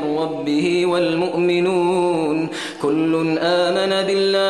من ربه والمؤمنون. كل آمن بالله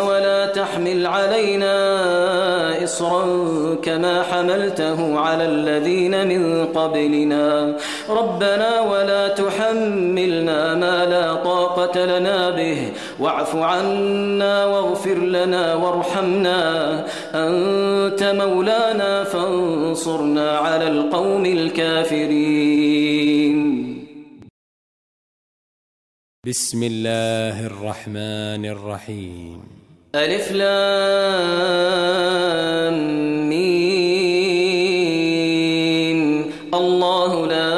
تحمل علينا إصرا كما حملته على الذين من قبلنا. ربنا ولا تحملنا ما لا طاقة لنا به. واعف عنا واغفر لنا وارحمنا. أنت مولانا فانصرنا على القوم الكافرين. بسم الله الرحمن الرحيم. ألف لام مين الله لا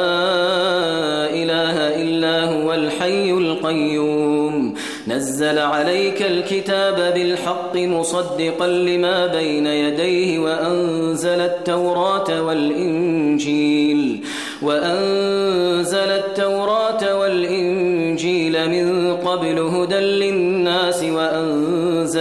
إله إلا هو الحي القيوم. نزل عليك الكتاب بالحق مصدقا لما بين يديه وأنزل التوراة والإنجيل. وأنزل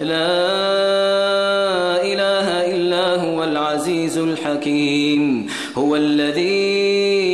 لا إله إلا هو العزيز الحكيم. هو الذي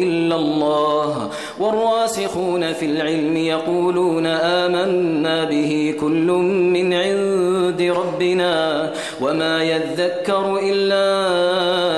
إلا الله والراسخون في العلم يقولون آمنا به كل من عند ربنا وما يذكر إلا الله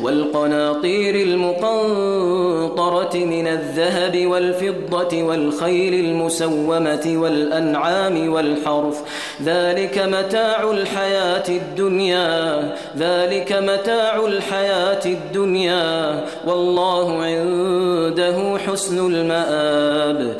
والقناطير المقنطرة من الذهب والفضة والخيل المسومة والأنعام والحرف. ذلك متاع الحياة الدنيا. ذلك متاع الحياة الدنيا. والله عنده حسن المآب.